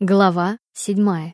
Глава седьмая.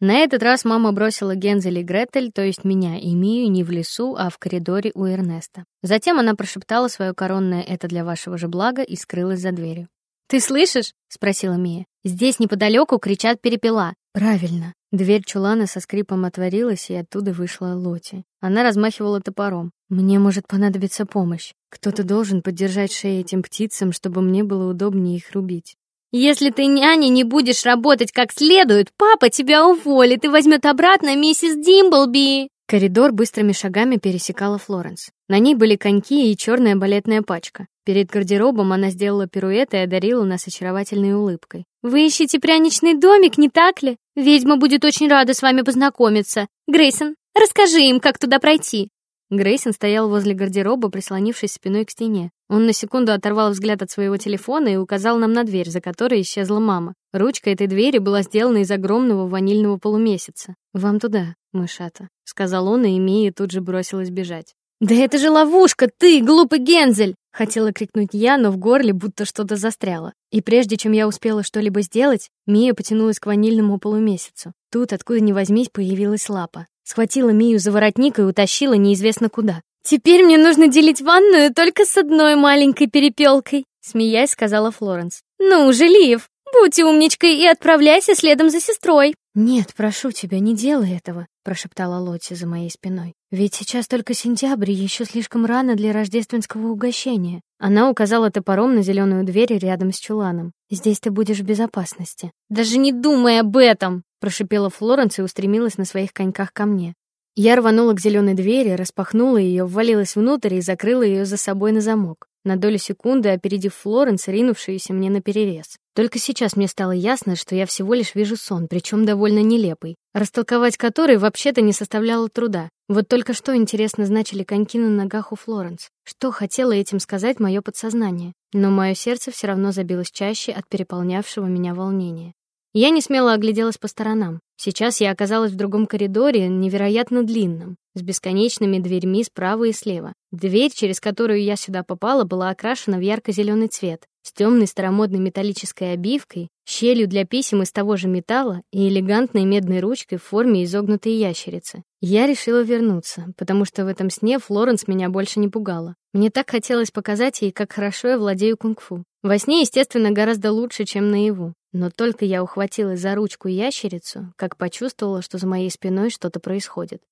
На этот раз мама бросила Гензель и Гретель, то есть меня и Мию, не в лесу, а в коридоре у Эрнеста. Затем она прошептала свое коронное «это для вашего же блага» и скрылась за дверью. «Ты слышишь?» — спросила Мия. «Здесь неподалеку кричат перепела». «Правильно». Дверь чулана со скрипом отворилась, и оттуда вышла Лоти. Она размахивала топором. «Мне может понадобиться помощь. Кто-то должен поддержать шеи этим птицам, чтобы мне было удобнее их рубить». Если ты няней не будешь работать как следует, папа тебя уволит и возьмет обратно миссис Димблби. Коридор быстрыми шагами пересекала Флоренс. На ней были коньки и черная балетная пачка. Перед гардеробом она сделала пируэт и одарила нас очаровательной улыбкой. Вы ищете пряничный домик, не так ли? Ведьма будет очень рада с вами познакомиться. Грейсон, расскажи им, как туда пройти. Грейсон стоял возле гардероба, прислонившись спиной к стене. Он на секунду оторвал взгляд от своего телефона и указал нам на дверь, за которой исчезла мама. Ручка этой двери была сделана из огромного ванильного полумесяца. Вам туда, мышата, сказал он, и Мия тут же бросилась бежать. Да это же ловушка, ты, глупый Гензель, хотела крикнуть я, но в горле будто что-то застряло. И прежде чем я успела что-либо сделать, Мия потянулась к ванильному полумесяцу. Тут, откуда ни возьмись, появилась лапа. Схватила Мию за воротник и утащила неизвестно куда. Теперь мне нужно делить ванную только с одной маленькой перепелкой, смеясь, сказала Флоренс. Ну, же, Лив, будь умничкой и отправляйся следом за сестрой. Нет, прошу тебя, не делай этого, прошептала Лотти за моей спиной. Ведь сейчас только сентябрь, и еще слишком рано для рождественского угощения. Она указала топором на зеленую дверь рядом с чуланом. Здесь ты будешь в безопасности. Даже не думай об этом, прошипела Флоренс и устремилась на своих коньках ко мне. Я рванула к зеленой двери, распахнула ее, ввалилась внутрь и закрыла ее за собой на замок. На долю секунды опередив Флоренс, ринувшуюся мне на перерез. Только сейчас мне стало ясно, что я всего лишь вижу сон, причем довольно нелепый, растолковать который вообще-то не составляло труда. Вот только что интересно значили коньки на ногах у Флоренс. Что хотело этим сказать мое подсознание? Но мое сердце все равно забилось чаще от переполнявшего меня волнения. Я не смело огляделась по сторонам. Сейчас я оказалась в другом коридоре, невероятно длинном, с бесконечными дверьми справа и слева. Дверь, через которую я сюда попала, была окрашена в ярко зеленый цвет, с темной старомодной металлической обивкой, щелью для писем из того же металла и элегантной медной ручкой в форме изогнутой ящерицы. Я решила вернуться, потому что в этом сне Флоренс меня больше не пугала. Мне так хотелось показать ей, как хорошо я владею кунг-фу. Во сне, естественно, гораздо лучше, чем наяву. Но только я ухватилась за ручку ящерицу, как почувствовала, что за моей спиной что-то происходит.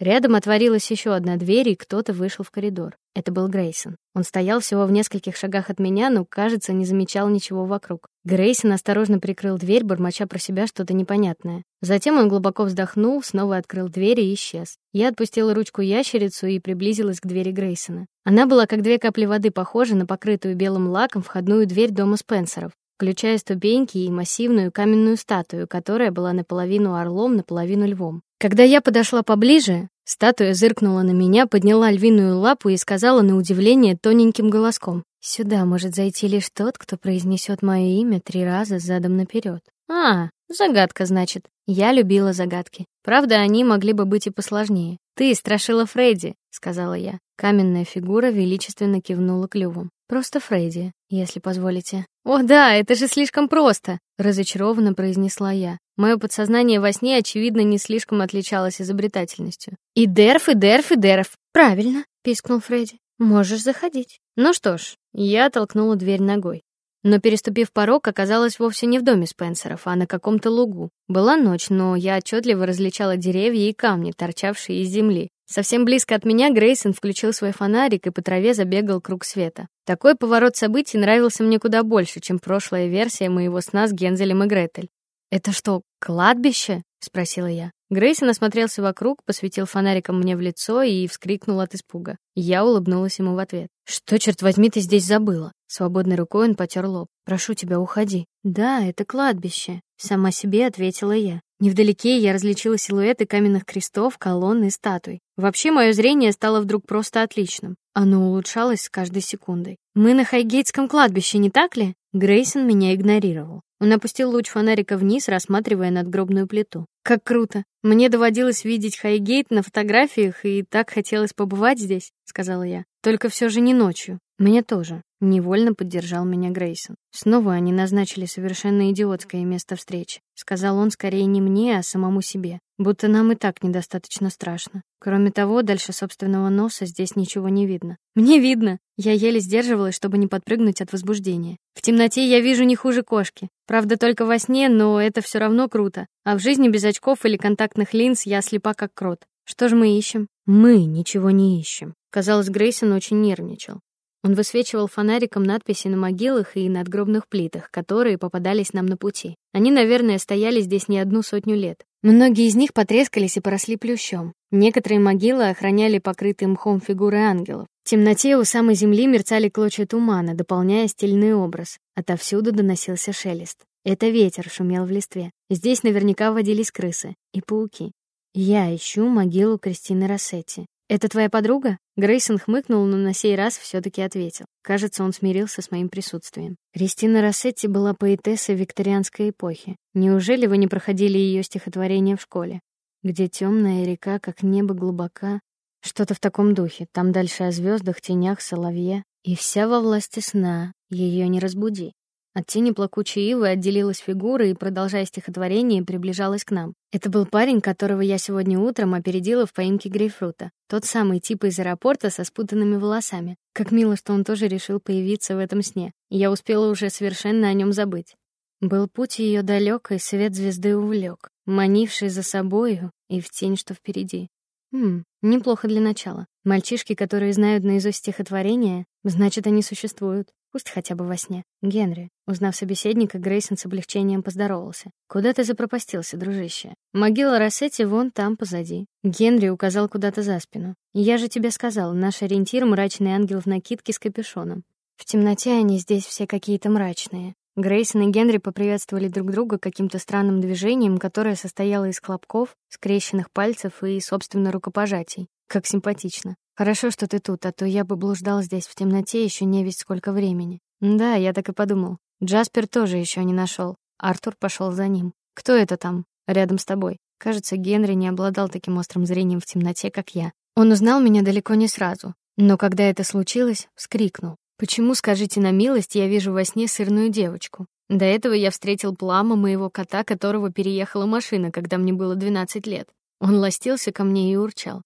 Рядом отворилась еще одна дверь, и кто-то вышел в коридор. Это был Грейсон. Он стоял всего в нескольких шагах от меня, но, кажется, не замечал ничего вокруг. Грейсон осторожно прикрыл дверь, бормоча про себя что-то непонятное. Затем он глубоко вздохнул, снова открыл дверь и исчез. Я отпустила ручку ящерицу и приблизилась к двери Грейсона. Она была как две капли воды похожа на покрытую белым лаком входную дверь дома Спенсеров включая ступеньки и массивную каменную статую, которая была наполовину орлом, наполовину львом. Когда я подошла поближе, статуя зыркнула на меня, подняла львиную лапу и сказала на удивление тоненьким голоском: "Сюда может зайти лишь тот, кто произнесет мое имя три раза задом наперед. А, загадка, значит. Я любила загадки. Правда, они могли бы быть и посложнее. Ты страшила Фредди, сказала я. Каменная фигура величественно кивнула клювом. Просто Фредди, если позволите. О, да, это же слишком просто, разочарованно произнесла я. Мое подсознание во сне очевидно не слишком отличалось изобретательностью. И Дерф, и Дерф, и Дерф. Правильно, пискнул Фредди. Можешь заходить. Ну что ж, я толкнула дверь ногой. Но переступив порог, оказалась вовсе не в доме Спенсеров, а на каком-то лугу. Была ночь, но я отчетливо различала деревья и камни, торчавшие из земли. Совсем близко от меня Грейсон включил свой фонарик и по траве забегал круг света. Такой поворот событий нравился мне куда больше, чем прошлая версия моего сна с Гензелем и Гретель. Это что, кладбище? спросила я. Грейсон осмотрелся вокруг, посветил фонариком мне в лицо и вскрикнул от испуга. Я улыбнулась ему в ответ. Что черт возьми ты здесь забыла? Свободной рукой он потер лоб. Прошу тебя, уходи. Да, это кладбище, сама себе ответила я. Невдалеке я различила силуэты каменных крестов, колонн и статуй. Вообще мое зрение стало вдруг просто отличным. Оно улучшалось с каждой секундой. Мы на Хайгейтском кладбище, не так ли? Грейсон меня игнорировал. Он опустил луч фонарика вниз, рассматривая надгробную плиту. Как круто. Мне доводилось видеть Хайгейт на фотографиях, и так хотелось побывать здесь, сказала я. Только все же не ночью. Мне тоже. Невольно поддержал меня Грейсон. Снова они назначили совершенно идиотское место встречи. Сказал он скорее не мне, а самому себе. Будто нам и так недостаточно страшно. Кроме того, дальше собственного носа здесь ничего не видно. Мне видно. Я еле сдерживалась, чтобы не подпрыгнуть от возбуждения. В темноте я вижу не хуже кошки. Правда, только во сне, но это все равно круто. А в жизни без очков или контактных линз я слепа как крот. Что же мы ищем? Мы ничего не ищем. Казалось, Грейсон очень нервничал. Он высвечивал фонариком надписи на могилах и надгробных плитах, которые попадались нам на пути. Они, наверное, стояли здесь не одну сотню лет. Многие из них потрескались и поросли плющом. Некоторые могилы охраняли покрытые мхом фигуры ангелов. В темноте у самой земли мерцали клочья тумана, дополняя стильный образ. Отовсюду доносился шелест. Это ветер шумел в листве. Здесь наверняка водились крысы и пауки. Я ищу могилу Кристины Рассетти. Это твоя подруга? Грейсон хмыкнул, но на сей раз все таки ответил. Кажется, он смирился с моим присутствием. Кристина Рассетти была поэтессой викторианской эпохи. Неужели вы не проходили ее стихотворение в школе? Где темная река, как небо глубока, что-то в таком духе. Там дальше о звездах, тенях, соловье, и вся во власти сна, ее не разбуди. От тени плакучей ивы отделилась фигура и, продолжая стихотворение, приближалась к нам. Это был парень, которого я сегодня утром опередила в поимке грейпфрута. Тот самый тип из аэропорта со спутанными волосами. Как мило, что он тоже решил появиться в этом сне. Я успела уже совершенно о нем забыть. Был путь ее далек, и свет звезды увлек, манивший за собою и в тень, что впереди. Хм, неплохо для начала. Мальчишки, которые знают наизусть стихотворения, значит, они существуют. Пусть хотя бы во сне. Генри, узнав собеседника, Грейсон с облегчением поздоровался. Куда ты запропастился, дружище? Могила Рассетти вон там позади. Генри указал куда-то за спину. Я же тебе сказал, наш ориентир мрачный ангел в накидке с капюшоном. В темноте они здесь все какие-то мрачные. Грейсон и Генри поприветствовали друг друга каким-то странным движением, которое состояло из хлопков, скрещенных пальцев и, собственно, рукопожатий. Как симпатично. Хорошо, что ты тут, а то я бы блуждал здесь в темноте еще не весь сколько времени. Да, я так и подумал. Джаспер тоже еще не нашел. Артур пошел за ним. Кто это там рядом с тобой? Кажется, Генри не обладал таким острым зрением в темноте, как я. Он узнал меня далеко не сразу, но когда это случилось, вскрикнул. Почему, скажите на милость, я вижу во сне сырную девочку? До этого я встретил Плама, моего кота, которого переехала машина, когда мне было 12 лет. Он ластился ко мне и урчал.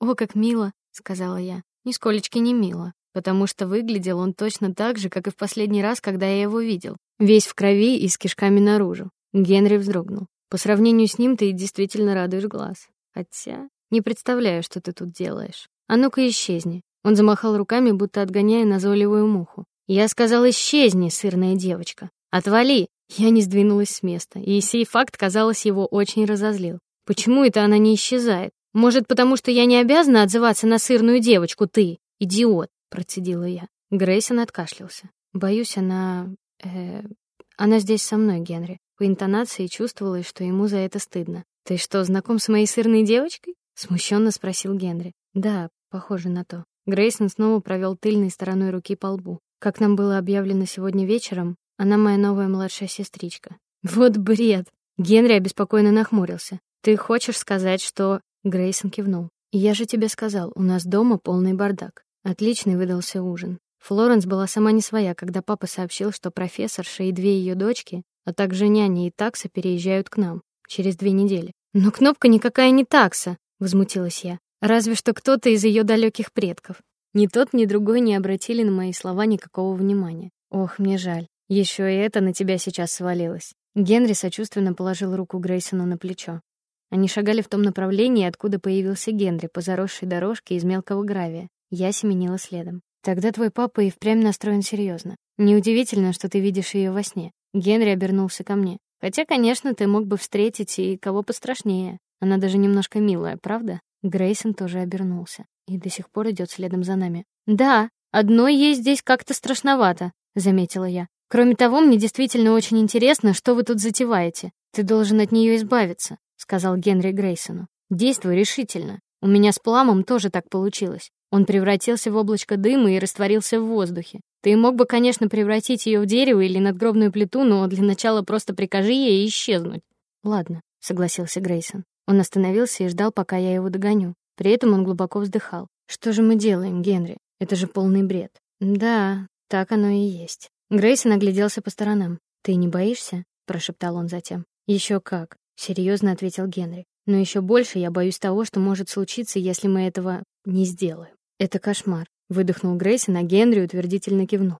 О, как мило, сказала я. Нисколечки не мило, потому что выглядел он точно так же, как и в последний раз, когда я его видел, весь в крови и с кишками наружу. Генри вздрогнул. По сравнению с ним ты действительно радуешь глаз. Хотя не представляю, что ты тут делаешь. А ну-ка исчезни. Он замахал руками, будто отгоняя назойливую муху. Я сказал: "Исчезни, сырная девочка. Отвали". Я не сдвинулась с места, и сей факт, казалось, его очень разозлил. Почему это она не исчезает? Может, потому что я не обязана отзываться на сырную девочку, ты, идиот, процедила я. Грейсон откашлялся. Боюсь, она э она здесь со мной, Генри. По интонации чувствовалось, что ему за это стыдно. Ты что, знаком с моей сырной девочкой? смущенно спросил Генри. Да, похоже на то. Грейсон снова провел тыльной стороной руки по лбу. Как нам было объявлено сегодня вечером, она моя новая младшая сестричка. Вот бред. Генри обеспокоенно нахмурился. Ты хочешь сказать, что Грейсон кивнул. Я же тебе сказал, у нас дома полный бардак. Отличный выдался ужин. Флоренс была сама не своя, когда папа сообщил, что профессорша и две ее дочки, а также няня и такса переезжают к нам через две недели. Но кнопка никакая не такса, возмутилась я. Разве что кто-то из ее далеких предков. Ни тот, ни другой не обратили на мои слова никакого внимания. Ох, мне жаль. Еще и это на тебя сейчас свалилось. Генри сочувственно положил руку Грейсону на плечо. Они шагали в том направлении, откуда появился Генри, по заросшей дорожке из мелкого гравия. Я семенила следом. Тогда твой папа и впрямь настроен серьезно. Неудивительно, что ты видишь ее во сне. Генри обернулся ко мне. Хотя, конечно, ты мог бы встретить и кого пострашнее. Она даже немножко милая, правда? Грейсон тоже обернулся и до сих пор идет следом за нами. Да, одной ей здесь как-то страшновато, заметила я. Кроме того, мне действительно очень интересно, что вы тут затеваете. Ты должен от нее избавиться сказал Генри Грейсону. Действуй решительно. У меня с Пламом тоже так получилось. Он превратился в облачко дыма и растворился в воздухе. Ты мог бы, конечно, превратить ее в дерево или надгробную плиту, но для начала просто прикажи ей исчезнуть. Ладно, согласился Грейсон. Он остановился и ждал, пока я его догоню. При этом он глубоко вздыхал. Что же мы делаем, Генри? Это же полный бред. Да, Так оно и есть. Грейсон огляделся по сторонам. Ты не боишься? прошептал он затем. Еще как, серьезно ответил Генри. Но еще больше я боюсь того, что может случиться, если мы этого не сделаем. Это кошмар, выдохнул Грейсон, а Генри утвердительно кивнул.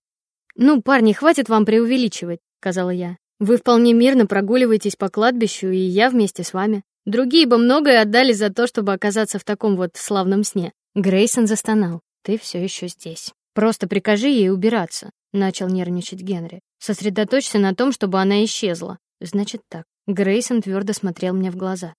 Ну, парни, хватит вам преувеличивать, сказала я. Вы вполне мирно прогуливаетесь по кладбищу, и я вместе с вами. Другие бы многое отдали за то, чтобы оказаться в таком вот славном сне. Грейсон застонал. Ты все еще здесь. Просто прикажи ей убираться, начал нервничать Генри. Сосредоточься на том, чтобы она исчезла. Значит так. Грейсон твердо смотрел мне в глаза.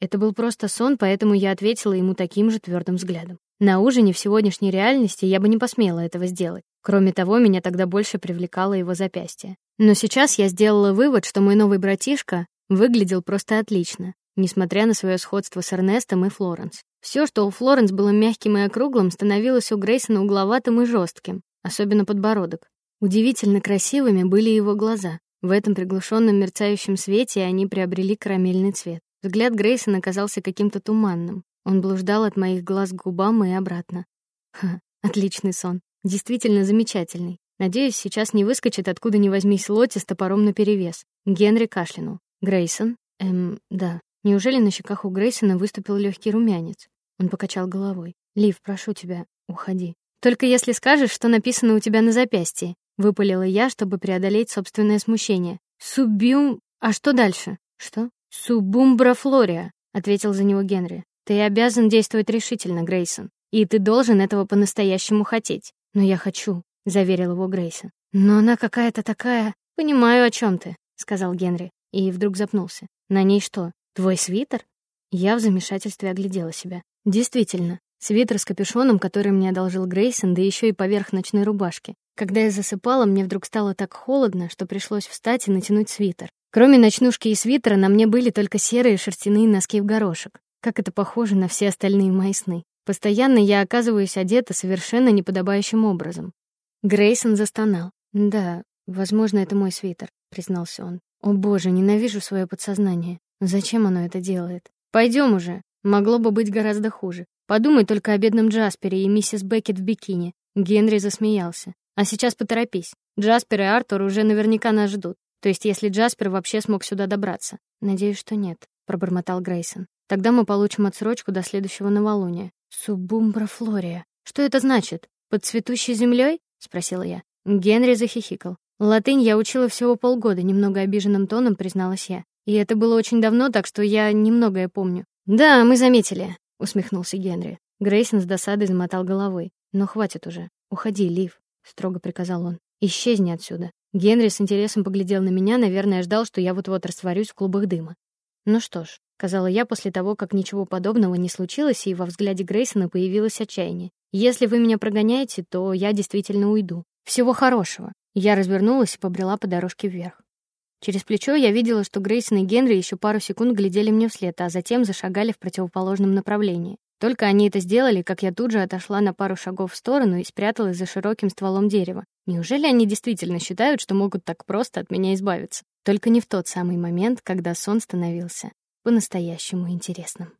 Это был просто сон, поэтому я ответила ему таким же твердым взглядом. На ужине в сегодняшней реальности я бы не посмела этого сделать. Кроме того, меня тогда больше привлекало его запястье. Но сейчас я сделала вывод, что мой новый братишка выглядел просто отлично, несмотря на свое сходство с Эрнестом и Флоренс. Все, что у Флоренс было мягким и округлым, становилось у Грейсона угловатым и жестким, особенно подбородок. Удивительно красивыми были его глаза. В этом приглушенном мерцающем свете они приобрели карамельный цвет. Взгляд Грейсона казался каким-то туманным. Он блуждал от моих глаз к губам и обратно. Ха, отличный сон. Действительно замечательный. Надеюсь, сейчас не выскочит откуда ни возьмись Лоти с топором наперевес. Генри кашлянул. Грейсон? Эм, да. Неужели на щеках у Грейсона выступил легкий румянец? Он покачал головой. Лив, прошу тебя, уходи. Только если скажешь, что написано у тебя на запястье, выпалила я, чтобы преодолеть собственное смущение. Субиум, а что дальше? Что? Субумбрафлория, ответил за него Генри. Ты обязан действовать решительно, Грейсон, и ты должен этого по-настоящему хотеть. Но я хочу, заверил его Грейсон. Но она какая-то такая. Понимаю, о чем ты, сказал Генри, и вдруг запнулся. На ней что? Твой свитер? Я в замешательстве оглядела себя. Действительно, свитер с капюшоном, который мне одолжил Грейсон, да еще и поверх ночной рубашки. Когда я засыпала, мне вдруг стало так холодно, что пришлось встать и натянуть свитер. Кроме ночнушки и свитера, на мне были только серые шерстяные носки в горошек. Как это похоже на все остальные мои сны. Постоянно я оказываюсь одета совершенно неподобающим образом. Грейсон застонал. Да, возможно, это мой свитер, признался он. О боже, ненавижу свое подсознание. Зачем оно это делает? Пойдем уже. Могло бы быть гораздо хуже. Подумай только о бедном Джаспере и миссис Беккет в бикини. Генри засмеялся. А сейчас поторопись. Джаспер и Артур уже наверняка нас ждут. То есть, если Джаспер вообще смог сюда добраться. Надеюсь, что нет, пробормотал Грейсон. Тогда мы получим отсрочку до следующего новолуния. Субумбра Флория. Что это значит? Под цветущей землей? спросила я. Генри захихикал. Латынь я учила всего полгода, немного обиженным тоном призналась я. И это было очень давно, так что я немногое помню. Да, мы заметили, усмехнулся Генри. Грейсон с досадой замотал головой. Но хватит уже. Уходи, Лив строго приказал он. Исчезни отсюда. Генри с интересом поглядел на меня, наверное, ждал, что я вот-вот растворюсь в клубах дыма. Ну что ж, сказала я после того, как ничего подобного не случилось, и во взгляде Грейсона появилось отчаяние. Если вы меня прогоняете, то я действительно уйду. Всего хорошего. Я развернулась и побрела по дорожке вверх. Через плечо я видела, что Грейсон и Генри еще пару секунд глядели мне вслед, а затем зашагали в противоположном направлении. Только они это сделали, как я тут же отошла на пару шагов в сторону и спряталась за широким стволом дерева. Неужели они действительно считают, что могут так просто от меня избавиться? Только не в тот самый момент, когда сон становился по-настоящему интересным.